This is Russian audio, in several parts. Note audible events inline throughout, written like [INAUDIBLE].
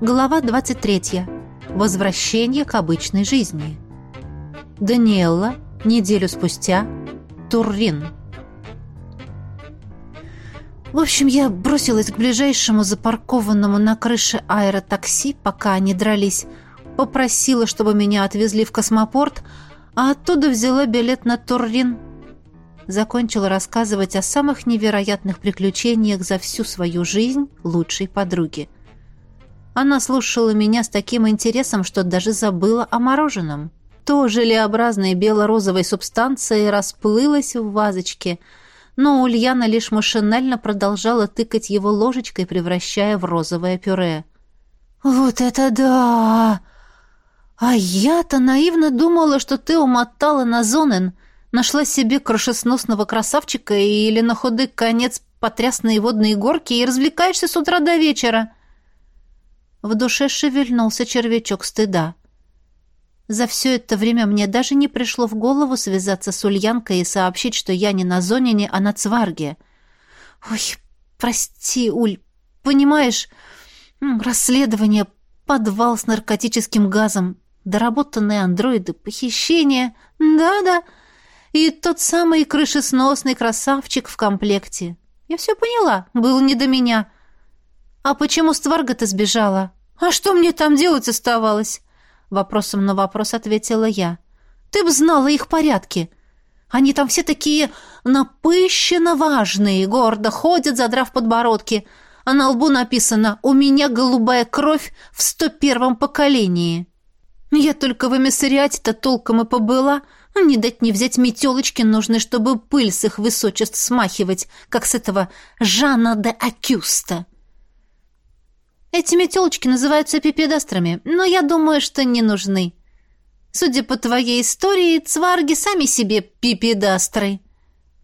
Глава 23. Возвращение к обычной жизни. Даниэлла. Неделю спустя. Туррин. В общем, я бросилась к ближайшему запаркованному на крыше аэротакси, пока они дрались, попросила, чтобы меня отвезли в космопорт, а оттуда взяла билет на Туррин. Закончила рассказывать о самых невероятных приключениях за всю свою жизнь лучшей подруги – она слушала меня с таким интересом, что даже забыла о мороженом. То желеобразной бело-розовой субстанции расплылась в вазочке, но Ульяна лишь машинально продолжала тыкать его ложечкой, превращая в розовое пюре. «Вот это да! А я-то наивно думала, что ты умотала на Зонен, нашла себе крышесносного красавчика или на худой конец потрясные водные горки и развлекаешься с утра до вечера». В душе шевельнулся червячок стыда. За все это время мне даже не пришло в голову связаться с Ульянкой и сообщить, что я не на Зонине, а на Цварге. Ой, прости, Уль, понимаешь, расследование, подвал с наркотическим газом, доработанные андроиды, похищение. Да-да, и тот самый крышесносный красавчик в комплекте. Я все поняла, был не до меня. — «А почему Стварга-то сбежала?» «А что мне там делать оставалось?» Вопросом на вопрос ответила я. «Ты б знала их порядки. Они там все такие напыщенно важные, гордо ходят, задрав подбородки, а на лбу написано «У меня голубая кровь в сто первом поколении». Я только в эмиссариате-то толком и побыла, не дать не взять метелочки нужны, чтобы пыль с их высочеств смахивать, как с этого Жана де Акюста. Эти метелочки называются пипедастрами, но я думаю, что не нужны. Судя по твоей истории, цварги сами себе пипедастры.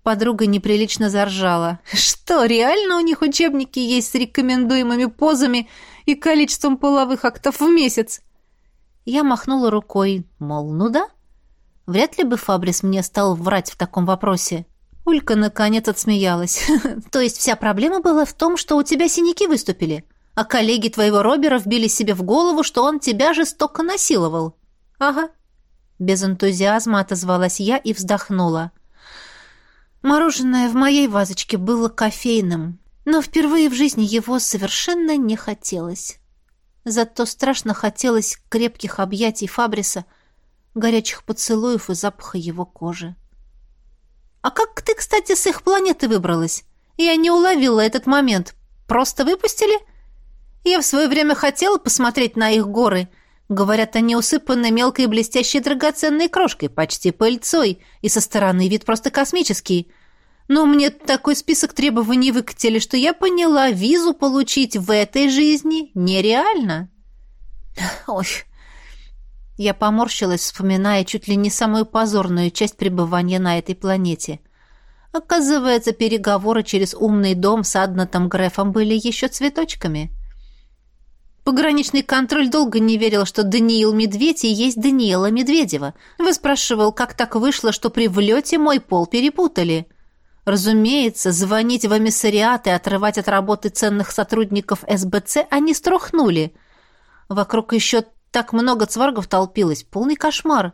Подруга неприлично заржала. Что, реально у них учебники есть с рекомендуемыми позами и количеством половых актов в месяц? Я махнула рукой, мол, ну да. Вряд ли бы Фабрис мне стал врать в таком вопросе. Улька наконец отсмеялась. [LAUGHS] То есть вся проблема была в том, что у тебя синяки выступили? — а коллеги твоего Робера вбили себе в голову, что он тебя жестоко насиловал. Ага. Без энтузиазма отозвалась я и вздохнула. Мороженое в моей вазочке было кофейным, но впервые в жизни его совершенно не хотелось. Зато страшно хотелось крепких объятий Фабриса, горячих поцелуев и запаха его кожи. «А как ты, кстати, с их планеты выбралась? Я не уловила этот момент. Просто выпустили?» Я в свое время хотела посмотреть на их горы. Говорят, они усыпаны мелкой блестящей драгоценной крошкой, почти пыльцой, и со стороны вид просто космический. Но мне такой список требований выкатили, что я поняла, визу получить в этой жизни нереально. Ой, я поморщилась, вспоминая чуть ли не самую позорную часть пребывания на этой планете. Оказывается, переговоры через умный дом с Аднатом Грефом были еще цветочками. Пограничный контроль долго не верил, что Даниил Медведь и есть Даниэла Медведева. Выспрашивал, как так вышло, что при влете мой пол перепутали. Разумеется, звонить в эмиссариат и отрывать от работы ценных сотрудников СБЦ они струхнули. Вокруг еще так много цваргов толпилось. Полный кошмар.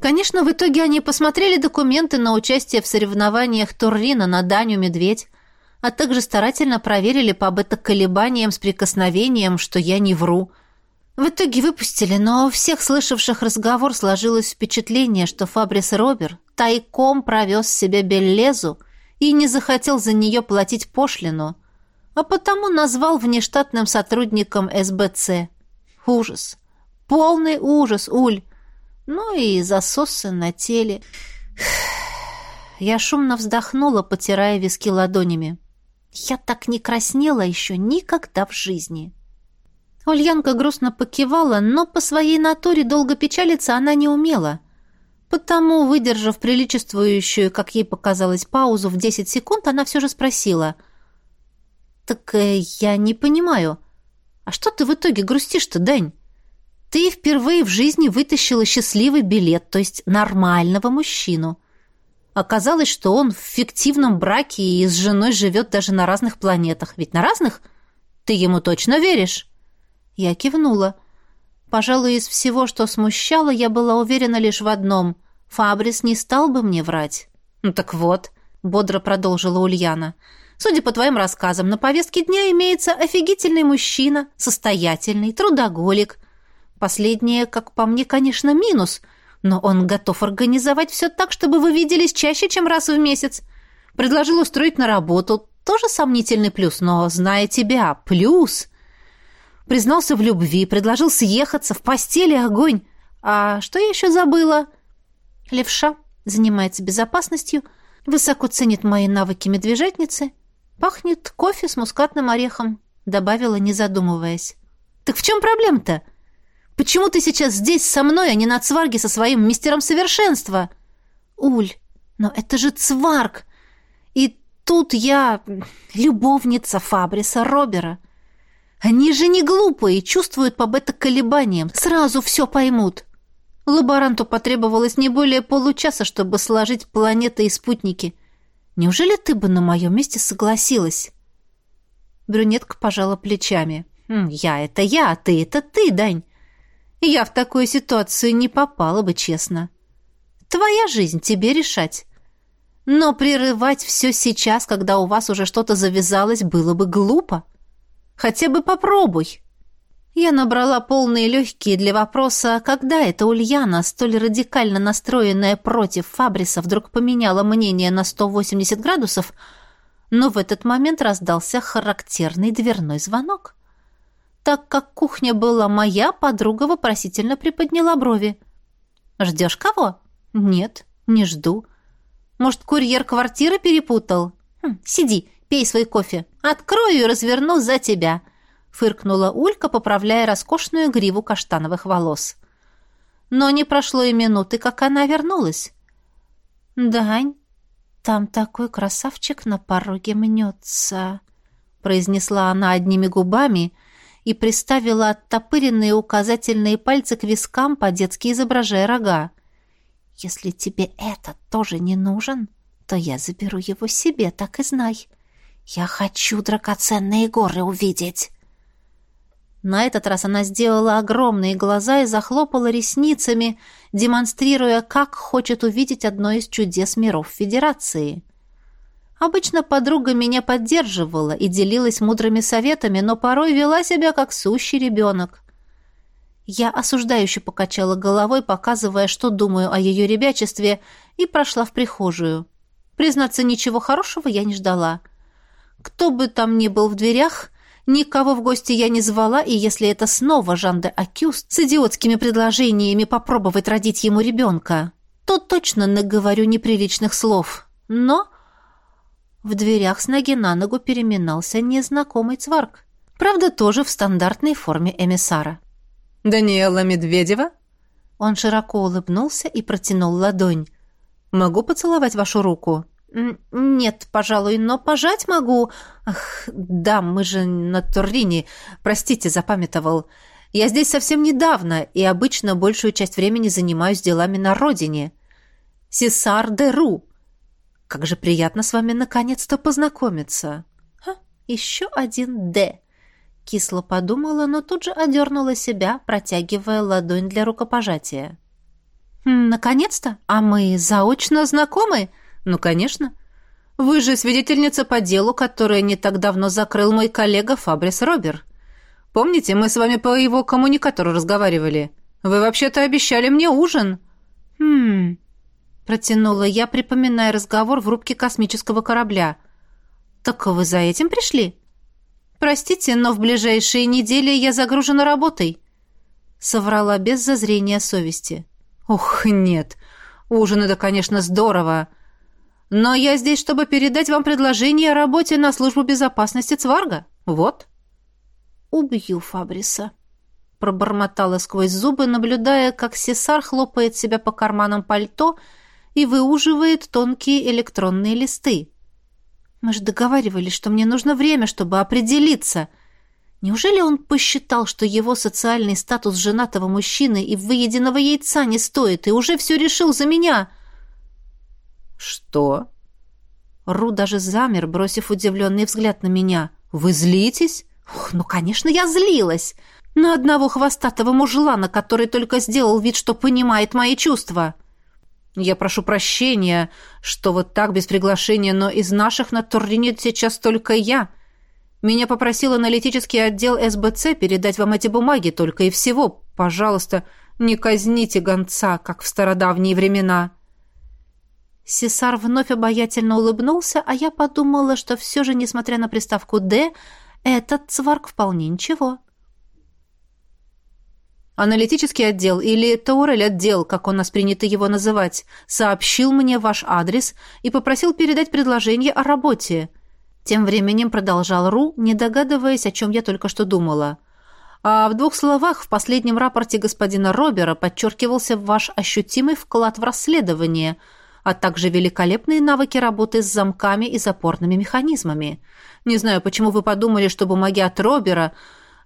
Конечно, в итоге они посмотрели документы на участие в соревнованиях Туррина на Даню Медведь а также старательно проверили по бета-колебаниям с прикосновением, что я не вру. В итоге выпустили, но у всех слышавших разговор сложилось впечатление, что Фабрис Робер тайком провез себе Беллезу и не захотел за нее платить пошлину, а потому назвал внештатным сотрудником СБЦ. Ужас. Полный ужас, Уль. Ну и засосы на теле. [SIGHS] Я шумно вздохнула, потирая виски ладонями. Я так не краснела еще никогда в жизни. Ульянка грустно покивала, но по своей натуре долго печалиться она не умела. Потому, выдержав приличествующую, как ей показалось, паузу в десять секунд, она все же спросила. «Так э, я не понимаю. А что ты в итоге грустишь-то, Дань? Ты впервые в жизни вытащила счастливый билет, то есть нормального мужчину. Оказалось, что он в фиктивном браке и с женой живет даже на разных планетах. Ведь на разных? Ты ему точно веришь?» Я кивнула. Пожалуй, из всего, что смущало, я была уверена лишь в одном. Фабрис не стал бы мне врать. «Ну так вот», — бодро продолжила Ульяна, — «судя по твоим рассказам, на повестке дня имеется офигительный мужчина, состоятельный, трудоголик. Последнее, как по мне, конечно, минус, но он готов организовать все так, чтобы вы виделись чаще, чем раз в месяц. Предложил устроить на работу, тоже сомнительный плюс, но, зная тебя, плюс...» признался в любви, предложил съехаться, в постели огонь. А что я еще забыла? Левша занимается безопасностью, высоко ценит мои навыки медвежатницы, пахнет кофе с мускатным орехом, добавила, не задумываясь. Так в чем проблема-то? Почему ты сейчас здесь со мной, а не на цварге со своим мистером совершенства? Уль, но это же цварг! И тут я любовница Фабриса Робера. Они же не глупые, чувствуют по бета-колебаниям, сразу все поймут. Лаборанту потребовалось не более получаса, чтобы сложить планеты и спутники. Неужели ты бы на моем месте согласилась?» Брюнетка пожала плечами. «Хм, «Я — это я, а ты — это ты, Дань. Я в такую ситуацию не попала бы, честно. Твоя жизнь, тебе решать. Но прерывать все сейчас, когда у вас уже что-то завязалось, было бы глупо. Хотя бы попробуй. Я набрала полные легкие для вопроса, когда эта Ульяна, столь радикально настроенная против Фабриса, вдруг поменяла мнение на 180 градусов, но в этот момент раздался характерный дверной звонок. Так как кухня была моя, подруга вопросительно приподняла брови. «Ждешь кого?» «Нет, не жду. Может, курьер квартиры перепутал?» хм, «Сиди, Пей свой кофе. Открою и разверну за тебя», — фыркнула Улька, поправляя роскошную гриву каштановых волос. Но не прошло и минуты, как она вернулась. «Дань, там такой красавчик на пороге мнется», — произнесла она одними губами и приставила оттопыренные указательные пальцы к вискам, по-детски изображая рога. «Если тебе этот тоже не нужен, то я заберу его себе, так и знай». «Я хочу драгоценные горы увидеть!» На этот раз она сделала огромные глаза и захлопала ресницами, демонстрируя, как хочет увидеть одно из чудес миров Федерации. Обычно подруга меня поддерживала и делилась мудрыми советами, но порой вела себя как сущий ребенок. Я осуждающе покачала головой, показывая, что думаю о ее ребячестве, и прошла в прихожую. Признаться, ничего хорошего я не ждала — кто бы там ни был в дверях, никого в гости я не звала, и если это снова Жан де Акюст с идиотскими предложениями попробовать родить ему ребенка, то точно наговорю неприличных слов. Но в дверях с ноги на ногу переминался незнакомый цварк. Правда, тоже в стандартной форме эмиссара. «Даниэла Медведева?» Он широко улыбнулся и протянул ладонь. «Могу поцеловать вашу руку?» «Нет, пожалуй, но пожать могу. Ах, да, мы же на Турлине. Простите, запамятовал. Я здесь совсем недавно и обычно большую часть времени занимаюсь делами на родине. Сесар де Ру. Как же приятно с вами наконец-то познакомиться. Ха, еще один «Д». Кисло подумала, но тут же одернула себя, протягивая ладонь для рукопожатия. «Хм, «Наконец-то? А мы заочно знакомы?» «Ну, конечно. Вы же свидетельница по делу, которое не так давно закрыл мой коллега Фабрис Робер. Помните, мы с вами по его коммуникатору разговаривали? Вы вообще-то обещали мне ужин». «Хм...» — протянула я, припоминая разговор в рубке космического корабля. «Так вы за этим пришли?» «Простите, но в ближайшие недели я загружена работой», — соврала без зазрения совести. «Ух, нет, ужин — это, конечно, здорово», — но я здесь, чтобы передать вам предложение о работе на службу безопасности Цварга. Вот». «Убью Фабриса», — пробормотала сквозь зубы, наблюдая, как Сесар хлопает себя по карманам пальто и выуживает тонкие электронные листы. «Мы же договаривались, что мне нужно время, чтобы определиться». Неужели он посчитал, что его социальный статус женатого мужчины и выеденного яйца не стоит, и уже все решил за меня?» «Что?» Ру даже замер, бросив удивленный взгляд на меня. «Вы злитесь?» Ох, «Ну, конечно, я злилась!» На одного хвостатого мужлана, который только сделал вид, что понимает мои чувства. Я прошу прощения, что вот так без приглашения, но из наших на Туррине сейчас только я. Меня попросил аналитический отдел СБЦ передать вам эти бумаги только и всего. Пожалуйста, не казните гонца, как в стародавние времена». Сесар вновь обаятельно улыбнулся, а я подумала, что все же, несмотря на приставку «Д», этот цварк вполне ничего. Аналитический отдел или Таурель-отдел, как у нас принято его называть, сообщил мне ваш адрес и попросил передать предложение о работе. Тем временем продолжал Ру, не догадываясь, о чем я только что думала. А в двух словах в последнем рапорте господина Робера подчеркивался ваш ощутимый вклад в расследование, а также великолепные навыки работы с замками и запорными механизмами. Не знаю, почему вы подумали, что бумаги от Робера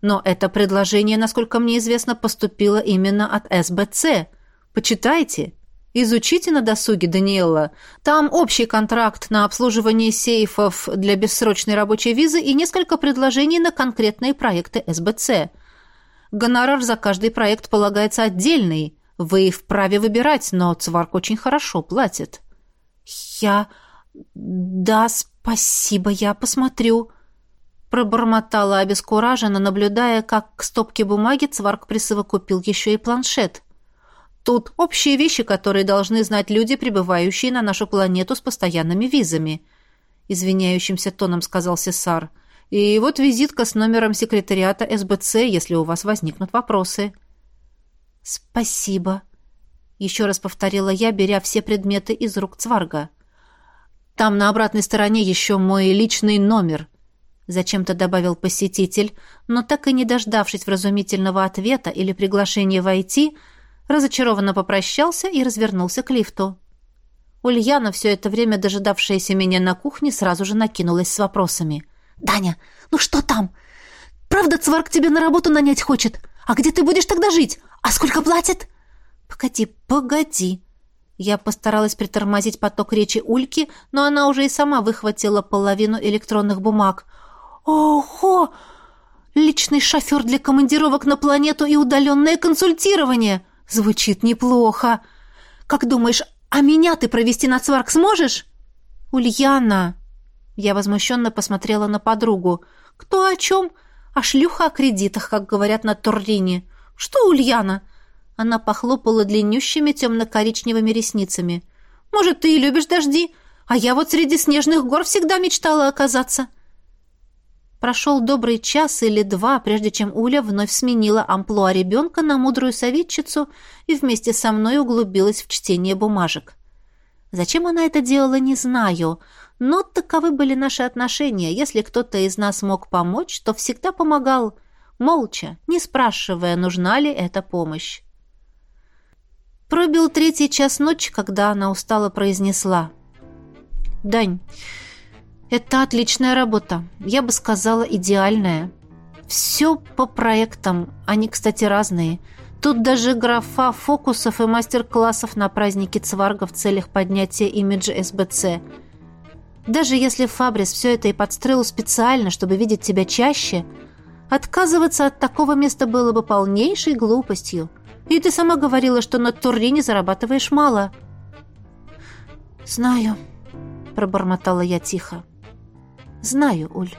но это предложение, насколько мне известно, поступило именно от СБЦ. Почитайте. Изучите на досуге, Даниэла. Там общий контракт на обслуживание сейфов для бессрочной рабочей визы и несколько предложений на конкретные проекты СБЦ. Гонорар за каждый проект полагается отдельный. Вы вправе выбирать, но Цварк очень хорошо платит. Я... Да, спасибо, я посмотрю. Пробормотала обескураженно, наблюдая, как к стопке бумаги Цварк присовокупил еще и планшет. Тут общие вещи, которые должны знать люди, прибывающие на нашу планету с постоянными визами. Извиняющимся тоном сказал Сесар. И вот визитка с номером секретариата СБЦ, если у вас возникнут вопросы. Спасибо. Еще раз повторила я, беря все предметы из рук Цварга. Там на обратной стороне еще мой личный номер. Зачем-то добавил посетитель, но так и не дождавшись вразумительного ответа или приглашения войти, разочарованно попрощался и развернулся к лифту. Ульяна, все это время дожидавшаяся меня на кухне, сразу же накинулась с вопросами. «Даня, ну что там? Правда Цварк тебя на работу нанять хочет? А где ты будешь тогда жить? А сколько платят?» «Погоди, погоди!» Я постаралась притормозить поток речи Ульки, но она уже и сама выхватила половину электронных бумаг. «Ого! Личный шофер для командировок на планету и удаленное консультирование! Звучит неплохо! Как думаешь, а меня ты провести на цварк сможешь?» «Ульяна!» Я возмущенно посмотрела на подругу. «Кто о чем? А шлюха о кредитах, как говорят на Туррине. Что, Ульяна?» Она похлопала длиннющими темно-коричневыми ресницами. «Может, ты и любишь дожди? А я вот среди снежных гор всегда мечтала оказаться. Прошел добрый час или два, прежде чем Уля вновь сменила амплуа ребенка на мудрую советчицу и вместе со мной углубилась в чтение бумажек. Зачем она это делала, не знаю, но таковы были наши отношения. Если кто-то из нас мог помочь, то всегда помогал, молча, не спрашивая, нужна ли эта помощь. Пробил третий час ночи, когда она устало произнесла. «Дань, это отличная работа. Я бы сказала, идеальная. Все по проектам. Они, кстати, разные. Тут даже графа фокусов и мастер-классов на празднике Цварга в целях поднятия имиджа СБЦ. Даже если Фабрис все это и подстроил специально, чтобы видеть тебя чаще, отказываться от такого места было бы полнейшей глупостью. И ты сама говорила, что на Туррине зарабатываешь мало. «Знаю», — пробормотала я тихо. Знаю, Уль.